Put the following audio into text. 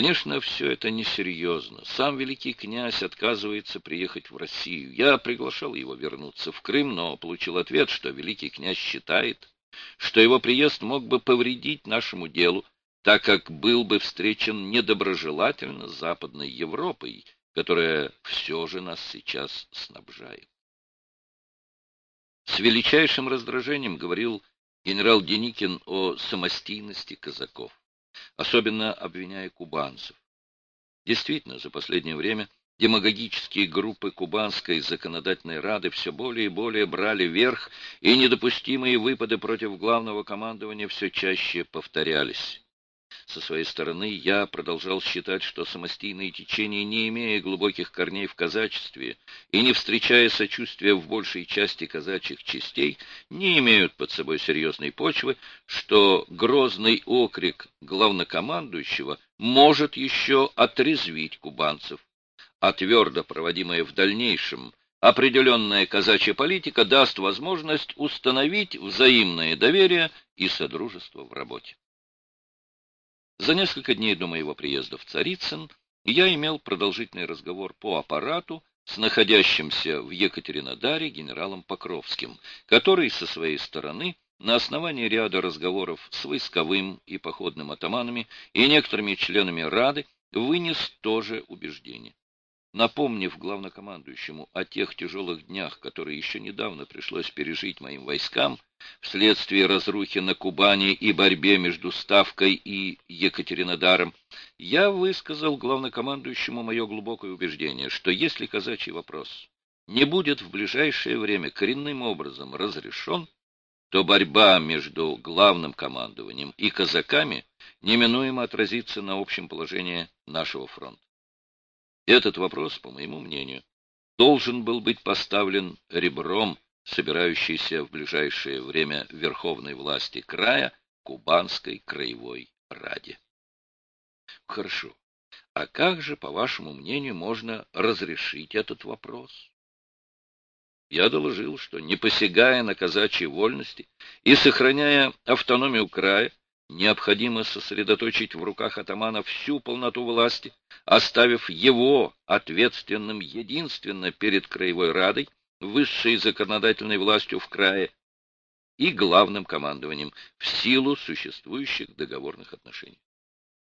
Конечно, все это несерьезно. Сам великий князь отказывается приехать в Россию. Я приглашал его вернуться в Крым, но получил ответ, что великий князь считает, что его приезд мог бы повредить нашему делу, так как был бы встречен недоброжелательно Западной Европой, которая все же нас сейчас снабжает. С величайшим раздражением говорил генерал Деникин о самостийности казаков особенно обвиняя кубанцев. Действительно, за последнее время демагогические группы Кубанской законодательной рады все более и более брали верх, и недопустимые выпады против главного командования все чаще повторялись. Со своей стороны я продолжал считать, что самостийные течения, не имея глубоких корней в казачестве и не встречая сочувствия в большей части казачьих частей, не имеют под собой серьезной почвы, что грозный окрик главнокомандующего может еще отрезвить кубанцев, а твердо проводимая в дальнейшем определенная казачья политика даст возможность установить взаимное доверие и содружество в работе. За несколько дней до моего приезда в Царицын я имел продолжительный разговор по аппарату с находящимся в Екатеринодаре генералом Покровским, который со своей стороны на основании ряда разговоров с войсковым и походным атаманами и некоторыми членами Рады вынес тоже убеждение напомнив главнокомандующему о тех тяжелых днях, которые еще недавно пришлось пережить моим войскам, вследствие разрухи на Кубани и борьбе между Ставкой и Екатеринодаром, я высказал главнокомандующему мое глубокое убеждение, что если казачий вопрос не будет в ближайшее время коренным образом разрешен, то борьба между главным командованием и казаками неминуемо отразится на общем положении нашего фронта. Этот вопрос, по моему мнению, должен был быть поставлен ребром, собирающейся в ближайшее время верховной власти края Кубанской краевой раде. Хорошо. А как же, по вашему мнению, можно разрешить этот вопрос? Я доложил, что, не посягая на казачьи вольности и сохраняя автономию края, необходимо сосредоточить в руках атамана всю полноту власти, оставив его ответственным единственно перед Краевой Радой, высшей законодательной властью в крае и главным командованием в силу существующих договорных отношений.